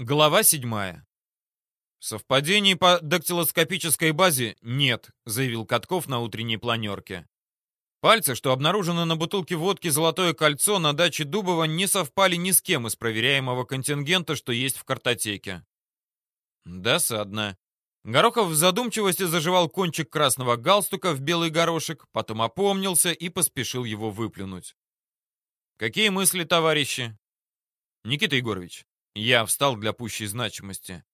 Глава седьмая. Совпадений по дактилоскопической базе нет, заявил Катков на утренней планерке. Пальцы, что обнаружены на бутылке водки «Золотое кольцо» на даче Дубова, не совпали ни с кем из проверяемого контингента, что есть в картотеке. Досадно. Горохов в задумчивости заживал кончик красного галстука в белый горошек, потом опомнился и поспешил его выплюнуть. «Какие мысли, товарищи?» «Никита Егорович, я встал для пущей значимости.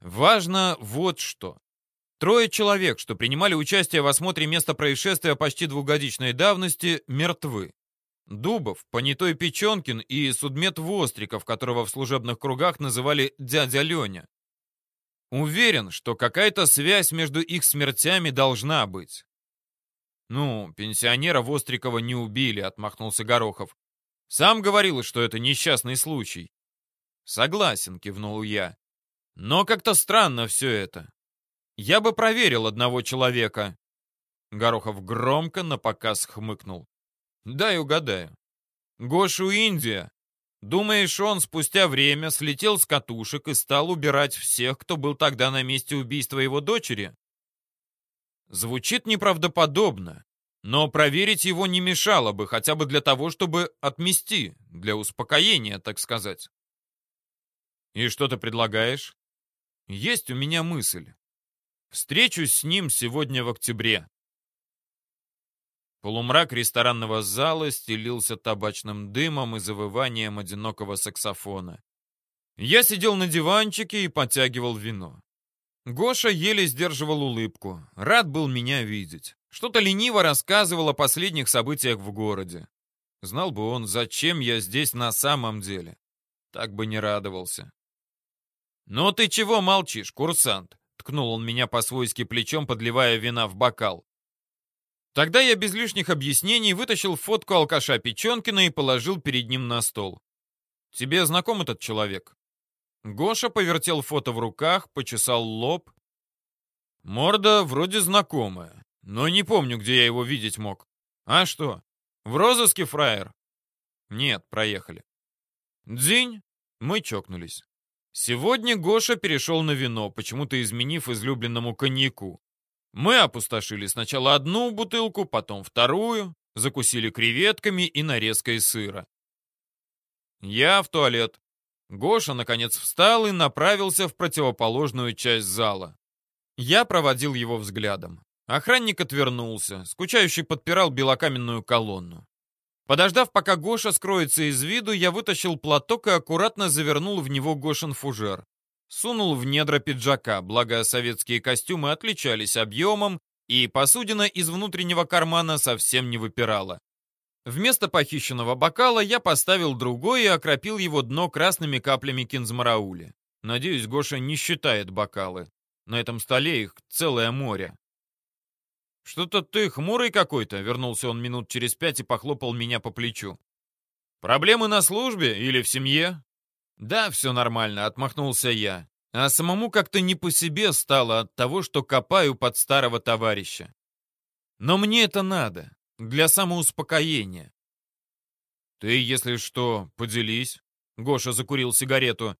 Важно вот что. Трое человек, что принимали участие в осмотре места происшествия почти двухгодичной давности, мертвы. Дубов, Понятой Печенкин и судмед Востриков, которого в служебных кругах называли «дядя Леня». Уверен, что какая-то связь между их смертями должна быть. «Ну, пенсионера Вострикова не убили», — отмахнулся Горохов. «Сам говорил, что это несчастный случай. «Согласен», — кивнул я. «Но как-то странно все это. Я бы проверил одного человека». Горохов громко напоказ хмыкнул. «Дай угадаю. Гошу Индия. Думаешь, он спустя время слетел с катушек и стал убирать всех, кто был тогда на месте убийства его дочери?» Звучит неправдоподобно, но проверить его не мешало бы, хотя бы для того, чтобы отмести, для успокоения, так сказать. «И что ты предлагаешь?» «Есть у меня мысль. Встречусь с ним сегодня в октябре». Полумрак ресторанного зала стелился табачным дымом и завыванием одинокого саксофона. Я сидел на диванчике и подтягивал вино. Гоша еле сдерживал улыбку. Рад был меня видеть. Что-то лениво рассказывал о последних событиях в городе. Знал бы он, зачем я здесь на самом деле. Так бы не радовался. «Ну ты чего молчишь, курсант?» — ткнул он меня по-свойски плечом, подливая вина в бокал. Тогда я без лишних объяснений вытащил фотку алкаша Печенкина и положил перед ним на стол. «Тебе знаком этот человек?» Гоша повертел фото в руках, почесал лоб. Морда вроде знакомая, но не помню, где я его видеть мог. А что, в розыске фраер? Нет, проехали. Дзинь, мы чокнулись. Сегодня Гоша перешел на вино, почему-то изменив излюбленному коньяку. Мы опустошили сначала одну бутылку, потом вторую, закусили креветками и нарезкой сыра. Я в туалет. Гоша, наконец, встал и направился в противоположную часть зала. Я проводил его взглядом. Охранник отвернулся, скучающий подпирал белокаменную колонну. Подождав, пока Гоша скроется из виду, я вытащил платок и аккуратно завернул в него Гошин фужер. Сунул в недра пиджака, благо советские костюмы отличались объемом, и посудина из внутреннего кармана совсем не выпирала. Вместо похищенного бокала я поставил другой и окропил его дно красными каплями кинзмараули. Надеюсь, Гоша не считает бокалы. На этом столе их целое море. «Что-то ты хмурый какой-то», — вернулся он минут через пять и похлопал меня по плечу. «Проблемы на службе или в семье?» «Да, все нормально», — отмахнулся я. А самому как-то не по себе стало от того, что копаю под старого товарища. Но мне это надо, для самоуспокоения. «Ты, если что, поделись», — Гоша закурил сигарету.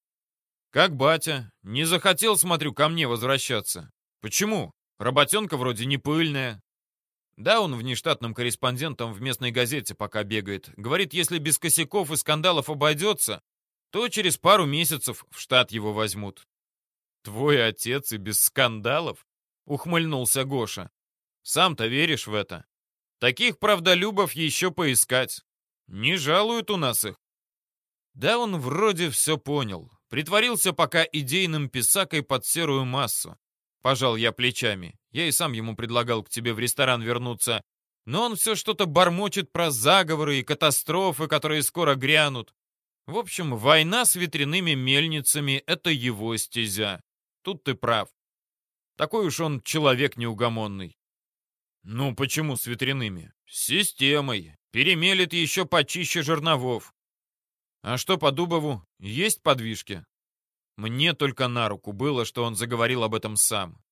«Как батя? Не захотел, смотрю, ко мне возвращаться. Почему?» Работенка вроде не пыльная. Да, он внештатным корреспондентом в местной газете пока бегает. Говорит, если без косяков и скандалов обойдется, то через пару месяцев в штат его возьмут. «Твой отец и без скандалов?» — ухмыльнулся Гоша. «Сам-то веришь в это? Таких правдолюбов еще поискать. Не жалуют у нас их». Да он вроде все понял. Притворился пока идейным писакой под серую массу. Пожал я плечами. Я и сам ему предлагал к тебе в ресторан вернуться. Но он все что-то бормочет про заговоры и катастрофы, которые скоро грянут. В общем, война с ветряными мельницами — это его стезя. Тут ты прав. Такой уж он человек неугомонный. Ну, почему с ветряными? С системой. Перемелет еще почище жерновов. А что по Дубову? Есть подвижки? Мне только на руку было, что он заговорил об этом сам.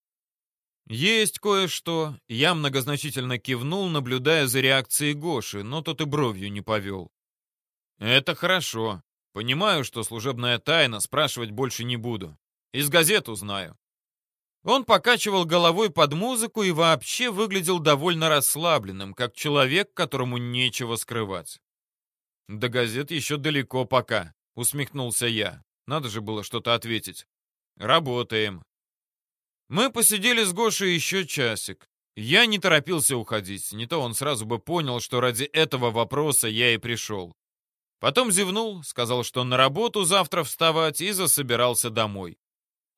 «Есть кое-что», — я многозначительно кивнул, наблюдая за реакцией Гоши, но тот и бровью не повел. «Это хорошо. Понимаю, что служебная тайна, спрашивать больше не буду. Из газет узнаю. Он покачивал головой под музыку и вообще выглядел довольно расслабленным, как человек, которому нечего скрывать. «До газет еще далеко пока», — усмехнулся я. Надо же было что-то ответить. «Работаем». Мы посидели с Гошей еще часик. Я не торопился уходить, не то он сразу бы понял, что ради этого вопроса я и пришел. Потом зевнул, сказал, что на работу завтра вставать, и засобирался домой.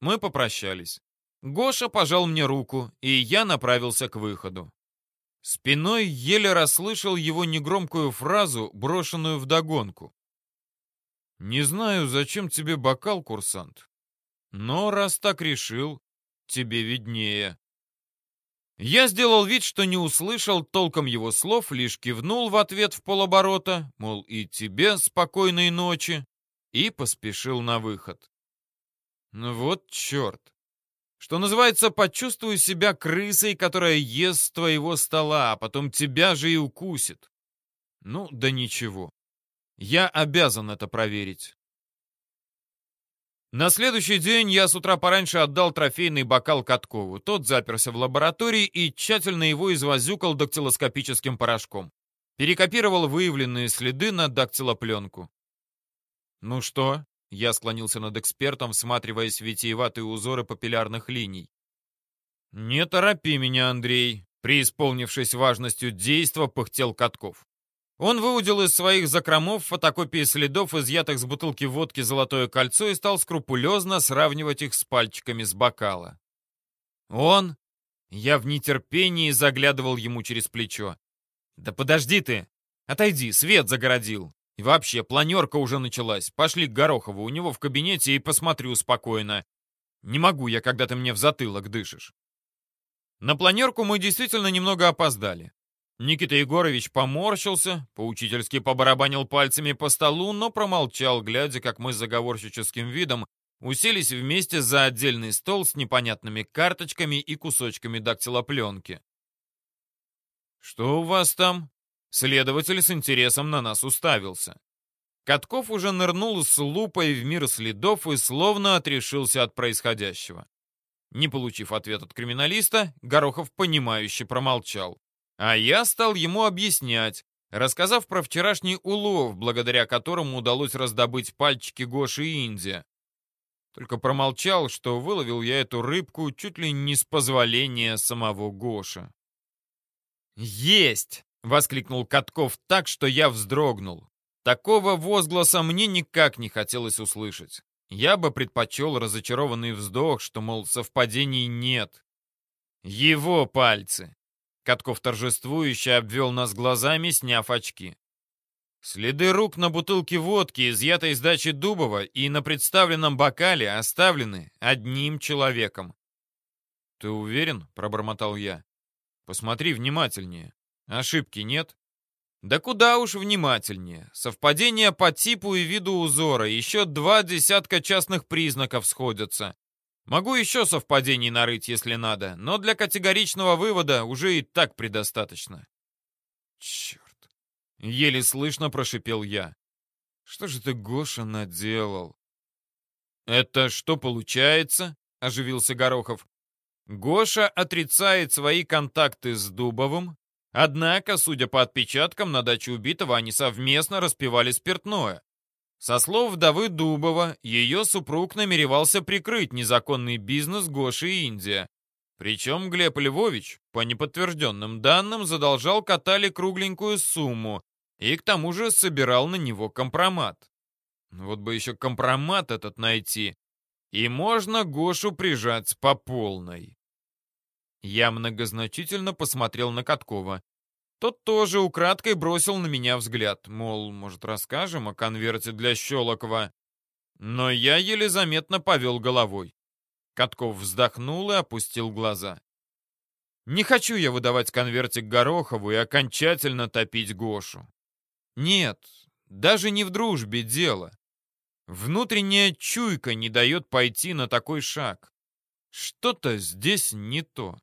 Мы попрощались. Гоша пожал мне руку, и я направился к выходу. Спиной еле расслышал его негромкую фразу, брошенную вдогонку. «Не знаю, зачем тебе бокал, курсант, но раз так решил, тебе виднее». Я сделал вид, что не услышал толком его слов, лишь кивнул в ответ в полоборота, мол, и тебе спокойной ночи, и поспешил на выход. Ну вот черт. Что называется, почувствую себя крысой, которая ест твоего стола, а потом тебя же и укусит. Ну, да ничего. Я обязан это проверить. На следующий день я с утра пораньше отдал трофейный бокал Каткову. Тот заперся в лаборатории и тщательно его извозюкал дактилоскопическим порошком. Перекопировал выявленные следы на дактилопленку. «Ну что?» — я склонился над экспертом, всматриваясь в витиеватые узоры папиллярных линий. «Не торопи меня, Андрей», — преисполнившись важностью действа, пыхтел Катков. Он выудил из своих закромов фотокопии следов, изъятых с бутылки водки «Золотое кольцо» и стал скрупулезно сравнивать их с пальчиками с бокала. Он... Я в нетерпении заглядывал ему через плечо. «Да подожди ты! Отойди, свет загородил! И вообще, планерка уже началась. Пошли к Горохову, у него в кабинете и посмотрю спокойно. Не могу я, когда ты мне в затылок дышишь». На планерку мы действительно немного опоздали. Никита Егорович поморщился, поучительски побарабанил пальцами по столу, но промолчал, глядя, как мы с заговорщическим видом уселись вместе за отдельный стол с непонятными карточками и кусочками дактилопленки. «Что у вас там?» Следователь с интересом на нас уставился. Катков уже нырнул с лупой в мир следов и словно отрешился от происходящего. Не получив ответ от криминалиста, Горохов понимающе промолчал. А я стал ему объяснять, рассказав про вчерашний улов, благодаря которому удалось раздобыть пальчики Гоши и Индия. Только промолчал, что выловил я эту рыбку чуть ли не с позволения самого Гоши. «Есть!» — воскликнул Катков так, что я вздрогнул. Такого возгласа мне никак не хотелось услышать. Я бы предпочел разочарованный вздох, что, мол, совпадений нет. Его пальцы. Катков торжествующе обвел нас глазами, сняв очки. Следы рук на бутылке водки, изъятой из дачи Дубова, и на представленном бокале оставлены одним человеком. «Ты уверен?» — пробормотал я. «Посмотри внимательнее. Ошибки нет?» «Да куда уж внимательнее. Совпадение по типу и виду узора. Еще два десятка частных признаков сходятся. Могу еще совпадений нарыть, если надо, но для категоричного вывода уже и так предостаточно. Черт. Еле слышно прошипел я. Что же ты, Гоша, наделал? Это что получается? Оживился Горохов. Гоша отрицает свои контакты с Дубовым, однако, судя по отпечаткам, на даче убитого они совместно распивали спиртное. Со слов вдовы Дубова, ее супруг намеревался прикрыть незаконный бизнес Гоши и Индия. Причем Глеб Львович, по неподтвержденным данным, задолжал Катали кругленькую сумму и к тому же собирал на него компромат. Вот бы еще компромат этот найти, и можно Гошу прижать по полной. Я многозначительно посмотрел на Каткова. Тот тоже украдкой бросил на меня взгляд, мол, может, расскажем о конверте для Щелокова. Но я еле заметно повел головой. Катков вздохнул и опустил глаза. Не хочу я выдавать конвертик Горохову и окончательно топить Гошу. Нет, даже не в дружбе дело. Внутренняя чуйка не дает пойти на такой шаг. Что-то здесь не то.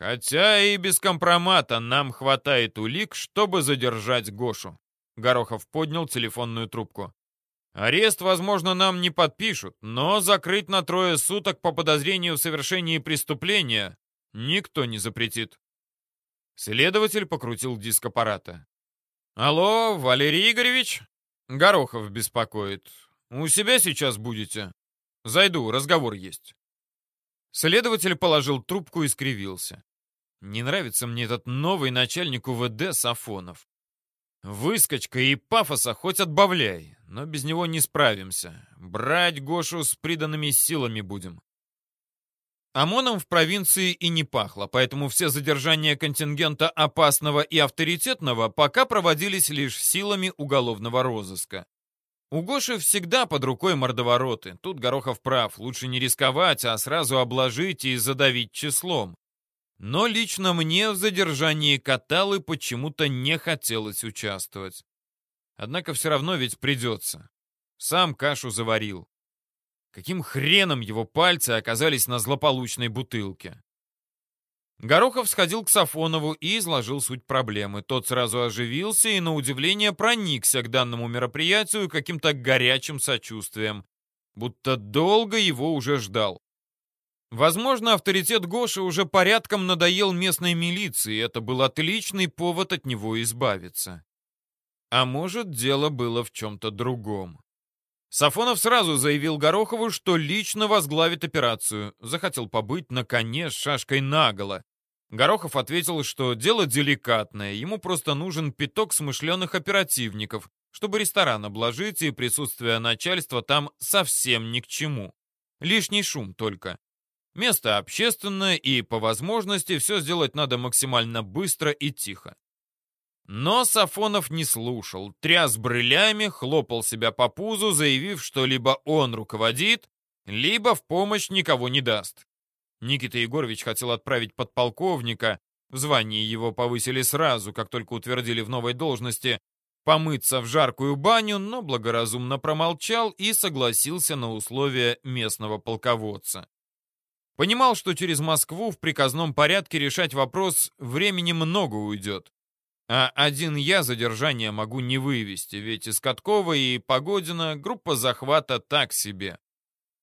Хотя и без компромата нам хватает улик, чтобы задержать Гошу. Горохов поднял телефонную трубку. «Арест, возможно, нам не подпишут, но закрыть на трое суток по подозрению в совершении преступления никто не запретит». Следователь покрутил диск аппарата. «Алло, Валерий Игоревич?» «Горохов беспокоит. У себя сейчас будете?» «Зайду, разговор есть». Следователь положил трубку и скривился. «Не нравится мне этот новый начальник УВД Сафонов. Выскочка и пафоса хоть отбавляй, но без него не справимся. Брать Гошу с приданными силами будем. ОМОНом в провинции и не пахло, поэтому все задержания контингента опасного и авторитетного пока проводились лишь силами уголовного розыска. У Гоши всегда под рукой мордовороты. Тут Горохов прав, лучше не рисковать, а сразу обложить и задавить числом. Но лично мне в задержании Каталы почему-то не хотелось участвовать. Однако все равно ведь придется. Сам кашу заварил. Каким хреном его пальцы оказались на злополучной бутылке? Горохов сходил к Сафонову и изложил суть проблемы. Тот сразу оживился и, на удивление, проникся к данному мероприятию каким-то горячим сочувствием, будто долго его уже ждал. Возможно, авторитет Гоши уже порядком надоел местной милиции, и это был отличный повод от него избавиться. А может, дело было в чем-то другом. Сафонов сразу заявил Горохову, что лично возглавит операцию. Захотел побыть на коне с шашкой наголо. Горохов ответил, что дело деликатное, ему просто нужен пяток смышленых оперативников, чтобы ресторан обложить, и присутствие начальства там совсем ни к чему. Лишний шум только. Место общественное, и по возможности все сделать надо максимально быстро и тихо. Но Сафонов не слушал, тряс брылями, хлопал себя по пузу, заявив, что либо он руководит, либо в помощь никого не даст. Никита Егорович хотел отправить подполковника, в звании его повысили сразу, как только утвердили в новой должности, помыться в жаркую баню, но благоразумно промолчал и согласился на условия местного полководца. Понимал, что через Москву в приказном порядке решать вопрос времени много уйдет. А один я задержание могу не вывести, ведь из Каткова и Погодина группа захвата так себе.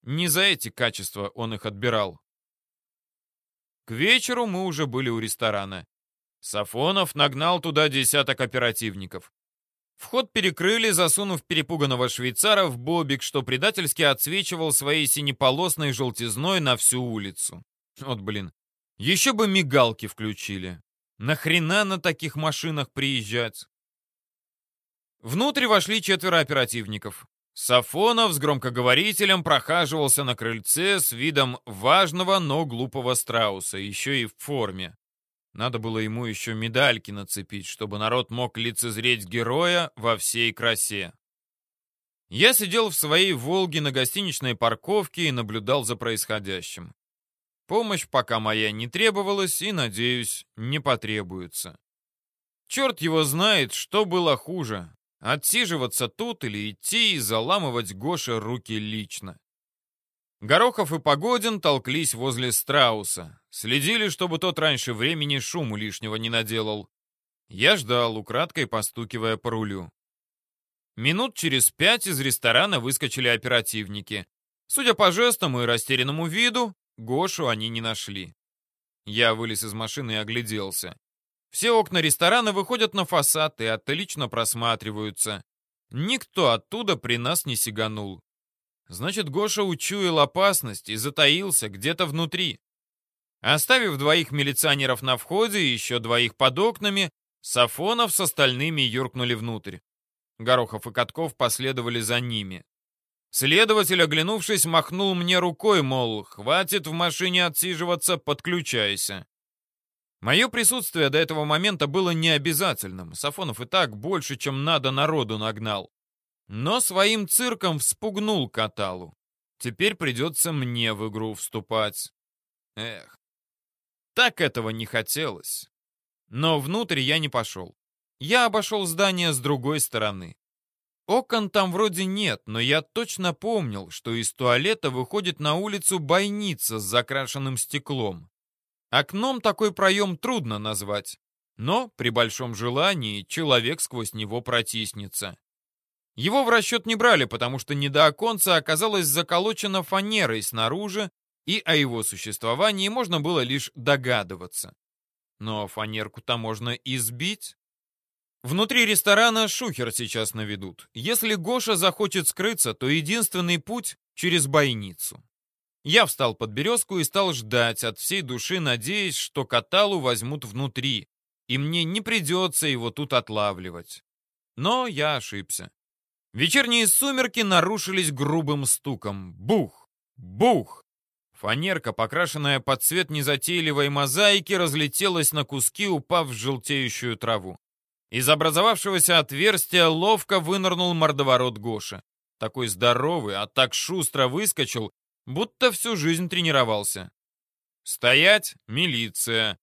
Не за эти качества он их отбирал. К вечеру мы уже были у ресторана. Сафонов нагнал туда десяток оперативников. Вход перекрыли, засунув перепуганного швейцара в бобик, что предательски отсвечивал своей синеполосной желтизной на всю улицу. Вот блин, еще бы мигалки включили. Нахрена на таких машинах приезжать? Внутрь вошли четверо оперативников. Сафонов с громкоговорителем прохаживался на крыльце с видом важного, но глупого страуса, еще и в форме. Надо было ему еще медальки нацепить, чтобы народ мог лицезреть героя во всей красе. Я сидел в своей «Волге» на гостиничной парковке и наблюдал за происходящим. Помощь пока моя не требовалась и, надеюсь, не потребуется. Черт его знает, что было хуже. Отсиживаться тут или идти и заламывать Гоше руки лично. Горохов и Погодин толклись возле страуса. Следили, чтобы тот раньше времени шуму лишнего не наделал. Я ждал, украдкой постукивая по рулю. Минут через пять из ресторана выскочили оперативники. Судя по жестам и растерянному виду, Гошу они не нашли. Я вылез из машины и огляделся. Все окна ресторана выходят на фасад и отлично просматриваются. Никто оттуда при нас не сиганул. Значит, Гоша учуял опасность и затаился где-то внутри. Оставив двоих милиционеров на входе и еще двоих под окнами, Сафонов с остальными юркнули внутрь. Горохов и Катков последовали за ними. Следователь, оглянувшись, махнул мне рукой, мол, хватит в машине отсиживаться, подключайся. Мое присутствие до этого момента было необязательным. Сафонов и так больше, чем надо, народу нагнал. Но своим цирком вспугнул Каталу. Теперь придется мне в игру вступать. Эх, так этого не хотелось. Но внутрь я не пошел. Я обошел здание с другой стороны. Окон там вроде нет, но я точно помнил, что из туалета выходит на улицу бойница с закрашенным стеклом. Окном такой проем трудно назвать. Но при большом желании человек сквозь него протиснется. Его в расчет не брали, потому что недооконца оказалось заколочено фанерой снаружи, и о его существовании можно было лишь догадываться. Но фанерку-то можно избить. Внутри ресторана шухер сейчас наведут. Если Гоша захочет скрыться, то единственный путь — через бойницу. Я встал под березку и стал ждать, от всей души надеясь, что каталу возьмут внутри, и мне не придется его тут отлавливать. Но я ошибся. Вечерние сумерки нарушились грубым стуком. Бух! Бух! Фанерка, покрашенная под цвет незатейливой мозаики, разлетелась на куски, упав в желтеющую траву. Из образовавшегося отверстия ловко вынырнул мордоворот Гоша. Такой здоровый, а так шустро выскочил, будто всю жизнь тренировался. «Стоять! Милиция!»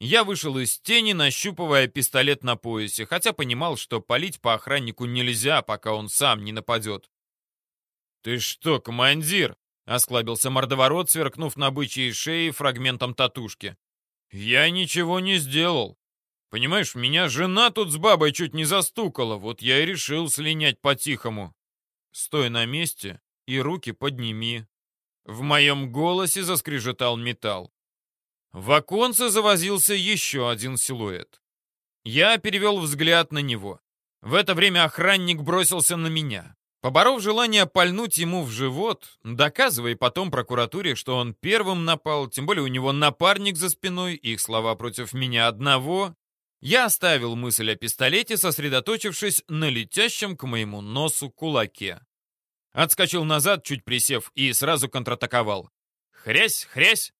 Я вышел из тени, нащупывая пистолет на поясе, хотя понимал, что палить по охраннику нельзя, пока он сам не нападет. «Ты что, командир?» — осклабился мордоворот, сверкнув на бычьей шее фрагментом татушки. «Я ничего не сделал. Понимаешь, меня жена тут с бабой чуть не застукала, вот я и решил слинять по-тихому. Стой на месте и руки подними». В моем голосе заскрежетал металл. В оконце завозился еще один силуэт. Я перевел взгляд на него. В это время охранник бросился на меня. Поборов желание пальнуть ему в живот, доказывая потом прокуратуре, что он первым напал, тем более у него напарник за спиной, их слова против меня одного, я оставил мысль о пистолете, сосредоточившись на летящем к моему носу кулаке. Отскочил назад, чуть присев, и сразу контратаковал. Хрясь, хрясь,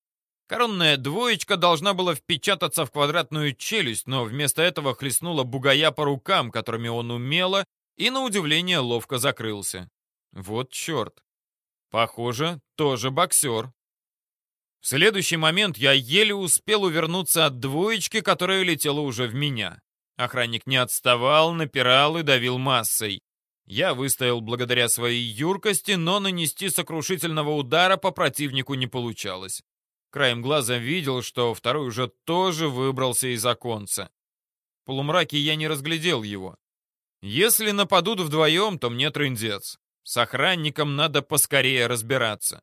Коронная двоечка должна была впечататься в квадратную челюсть, но вместо этого хлестнула бугая по рукам, которыми он умело и, на удивление, ловко закрылся. Вот черт. Похоже, тоже боксер. В следующий момент я еле успел увернуться от двоечки, которая летела уже в меня. Охранник не отставал, напирал и давил массой. Я выстоял благодаря своей юркости, но нанести сокрушительного удара по противнику не получалось. Краем глаза видел, что второй уже тоже выбрался из оконца. В полумраке я не разглядел его. Если нападут вдвоем, то мне трындец. С охранником надо поскорее разбираться.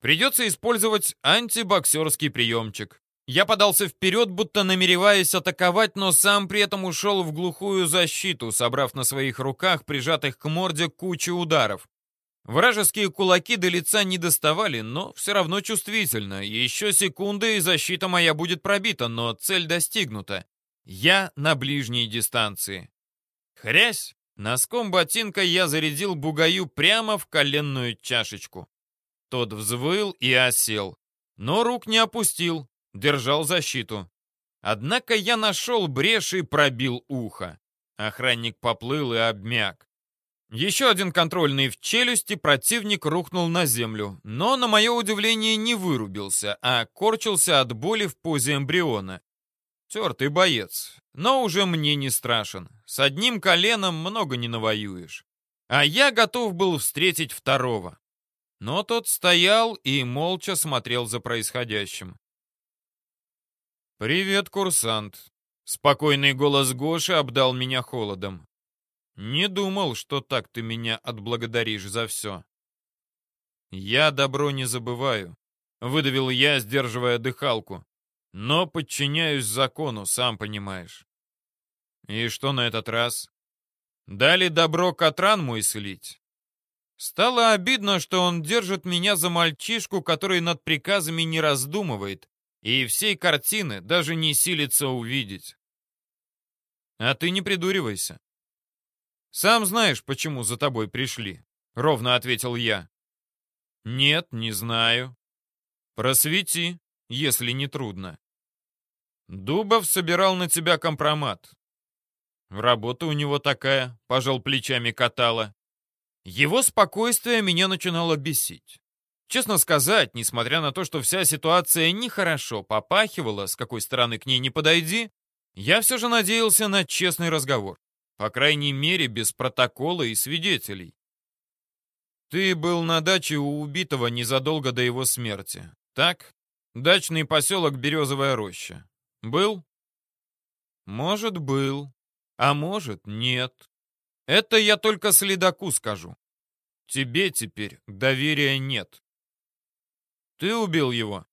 Придется использовать антибоксерский приемчик. Я подался вперед, будто намереваясь атаковать, но сам при этом ушел в глухую защиту, собрав на своих руках, прижатых к морде, кучу ударов. Вражеские кулаки до лица не доставали, но все равно чувствительно. Еще секунды, и защита моя будет пробита, но цель достигнута. Я на ближней дистанции. Хрясь! Носком ботинка я зарядил бугаю прямо в коленную чашечку. Тот взвыл и осел, но рук не опустил, держал защиту. Однако я нашел брешь и пробил ухо. Охранник поплыл и обмяк. Еще один контрольный в челюсти, противник рухнул на землю, но, на мое удивление, не вырубился, а корчился от боли в позе эмбриона. Тертый боец, но уже мне не страшен. С одним коленом много не навоюешь. А я готов был встретить второго. Но тот стоял и молча смотрел за происходящим. «Привет, курсант!» Спокойный голос Гоши обдал меня холодом. Не думал, что так ты меня отблагодаришь за все. Я добро не забываю, выдавил я, сдерживая дыхалку. Но подчиняюсь закону, сам понимаешь. И что на этот раз? Дали добро Катран мой слить. Стало обидно, что он держит меня за мальчишку, который над приказами не раздумывает, и всей картины даже не силится увидеть. А ты не придуривайся. «Сам знаешь, почему за тобой пришли», — ровно ответил я. «Нет, не знаю». «Просвети, если не трудно». «Дубов собирал на тебя компромат». «Работа у него такая», — пожал плечами Катала. Его спокойствие меня начинало бесить. Честно сказать, несмотря на то, что вся ситуация нехорошо попахивала, с какой стороны к ней не подойди, я все же надеялся на честный разговор. По крайней мере, без протокола и свидетелей. Ты был на даче у убитого незадолго до его смерти. Так? Дачный поселок Березовая роща. Был? Может, был, а может, нет. Это я только следаку скажу. Тебе теперь доверия нет. Ты убил его.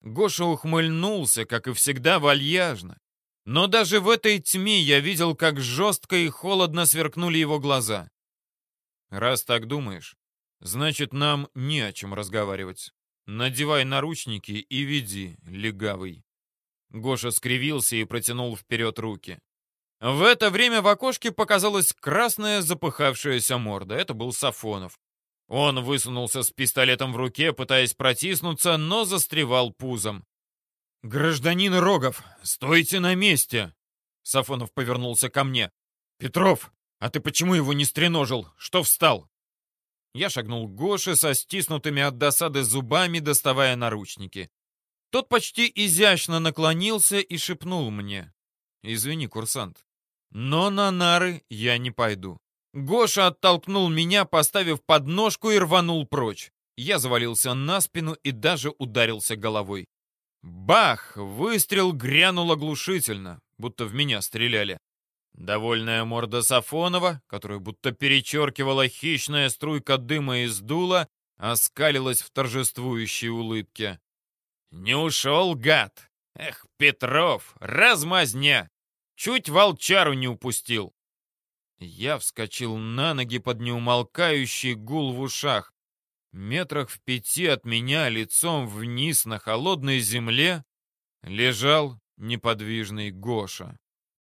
Гоша ухмыльнулся, как и всегда, вальяжно. Но даже в этой тьме я видел, как жестко и холодно сверкнули его глаза. Раз так думаешь, значит, нам не о чем разговаривать. Надевай наручники и веди, легавый. Гоша скривился и протянул вперед руки. В это время в окошке показалась красная запыхавшаяся морда. Это был Сафонов. Он высунулся с пистолетом в руке, пытаясь протиснуться, но застревал пузом. «Гражданин Рогов, стойте на месте!» Сафонов повернулся ко мне. «Петров, а ты почему его не стреножил? Что встал?» Я шагнул к Гоше со стиснутыми от досады зубами, доставая наручники. Тот почти изящно наклонился и шепнул мне. «Извини, курсант, но на нары я не пойду». Гоша оттолкнул меня, поставив подножку и рванул прочь. Я завалился на спину и даже ударился головой. Бах! Выстрел грянул оглушительно, будто в меня стреляли. Довольная морда Сафонова, которую будто перечеркивала хищная струйка дыма из дула, оскалилась в торжествующей улыбке. «Не ушел, гад! Эх, Петров, размазня! Чуть волчару не упустил!» Я вскочил на ноги под неумолкающий гул в ушах. Метрах в пяти от меня, лицом вниз на холодной земле, лежал неподвижный Гоша.